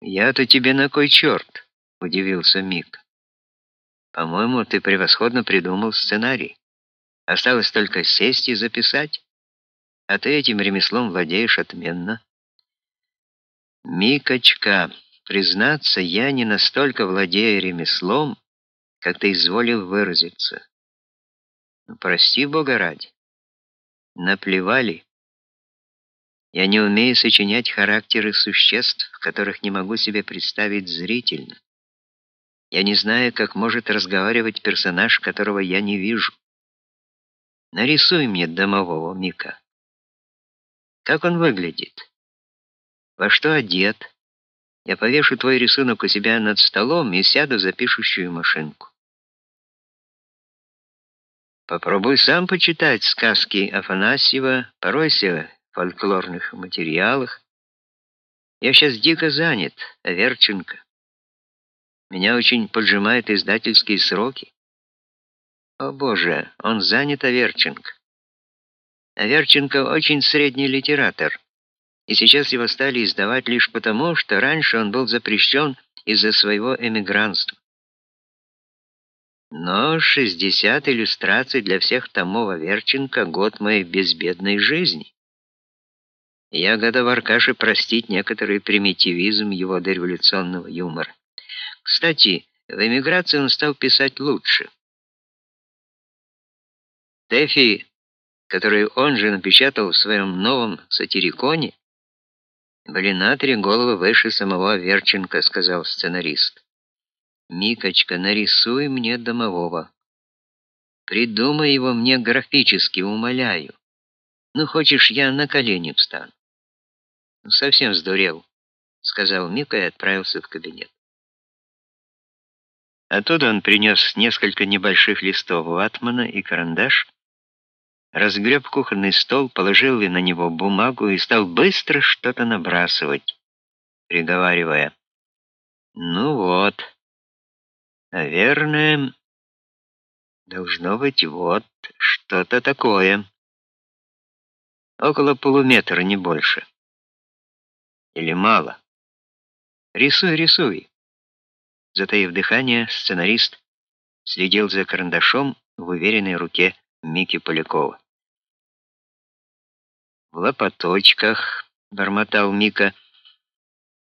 Я-то тебе на кой черт? удивился Мик. По-моему, ты превосходно придумал сценарий. Осталось только сесть и записать. А ты этим ремеслом владеешь отменно. Микочка, признаться, я не настолько владею ремеслом, как ты изволил выразиться. Ну, прости Бога ради. Наплевали. Я не умею сочинять характеры существ, которых не могу себе представить зрительно. Я не знаю, как может разговаривать персонаж, которого я не вижу. Нарисуй мне домового Мика. Как он выглядит? Во что одет? Я повешу твой рисунок у себя над столом и сяду за пишущую машинку. Попробуй сам почитать сказки Афанасьева, поройся фольклорных материалах. Я сейчас дико занят, Аверченко. Меня очень поджимают издательские сроки. О боже, он занят, Аверченко. Аверченко очень средний литератор, и сейчас его стали издавать лишь потому, что раньше он был запрещен из-за своего эмигрантства. Но 60 иллюстраций для всех томов Аверченко — год моей безбедной жизни. Я готов Аркаше простить некоторый примитивизм его дореволюционного юмора. Кстати, в эмиграции он стал писать лучше. Тэфи, который он же напечатал в своем новом сатириконе, были на три головы выше самого Верченко, сказал сценарист. Микочка, нарисуй мне домового. Придумай его мне графически, умоляю. Ну, хочешь, я на колени встану. Ну, совсем сдурел, сказал Мика и отправился в кабинет. Оттуда он принес несколько небольших листов ватмана и карандаш, разгреб кухонный стол, положил на него бумагу и стал быстро что-то набрасывать, приговаривая: "Ну вот. Наверное, должно быть вот что-то такое. Около полуметра, не больше. Или мало. Рисуй, рисуй". Затаив дыхание, сценарист следил за карандашом в уверенной руке Мики Полякова. В лопаточках бормотал Мика,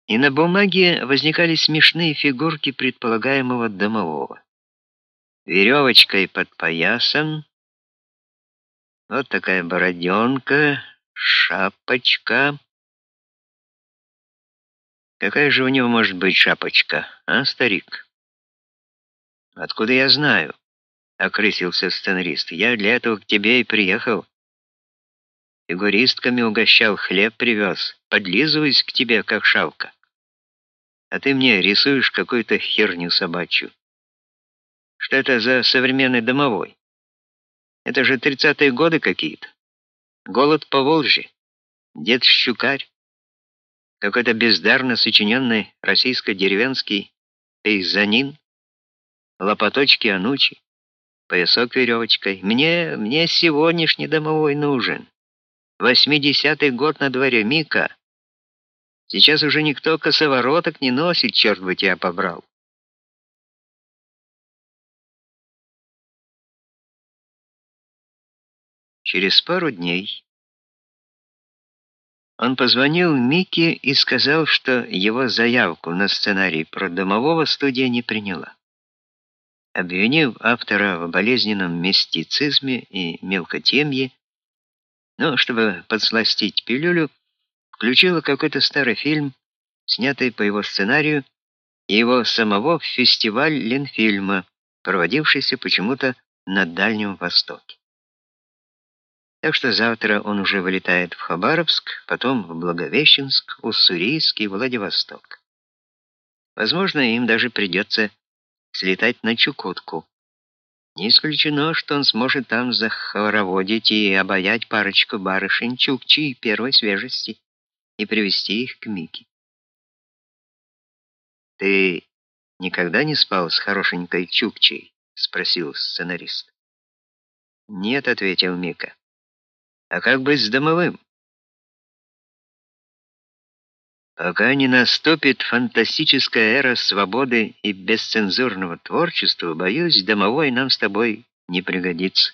и на бумаге возникали смешные фигурки предполагаемого домового. Веревочкой под поясом, вот такая бороденка, шапочка. Какая же у него может быть шапочка, а, старик? Откуда я знаю? окрысился сценарист. Я для этого к тебе и приехал. Фигуристками угощал, хлеб привез, подлизываюсь к тебе, как шавка. А ты мне рисуешь какую-то херню собачью. Что это за современный домовой? Это же тридцатые годы какие-то. Голод по Волжье, дед Щукарь, какой-то бездарно сочиненный российско-деревенский пейзанин, лопаточки Анучи поясок веревочкой. Мне, мне сегодняшний домовой нужен. Восьмидесятый год на дворе, Мика. Сейчас уже никто косовороток не носит, черт бы тебя побрал. Через пару дней он позвонил Мике и сказал, что его заявку на сценарий про домового студия не приняла обвинив автора в болезненном мистицизме и мелкотемье, но чтобы подсластить пилюлю, включила какой-то старый фильм, снятый по его сценарию, и его самого в фестиваль Ленфильма, проводившийся почему-то на Дальнем Востоке. Так что завтра он уже вылетает в Хабаровск, потом в Благовещенск, Уссурийск и Владивосток. Возможно, им даже придется слетать на Чукотку. Не исключено, что он сможет там захороводить и обаять парочку барышень чукчи первой свежести и привести их к Мике. «Ты никогда не спал с хорошенькой чукчей?» — спросил сценарист. «Нет», — ответил Мика. «А как быть с домовым?» Пока не наступит фантастическая эра свободы и бесцензурного творчества, боюсь, домовой нам с тобой не пригодится.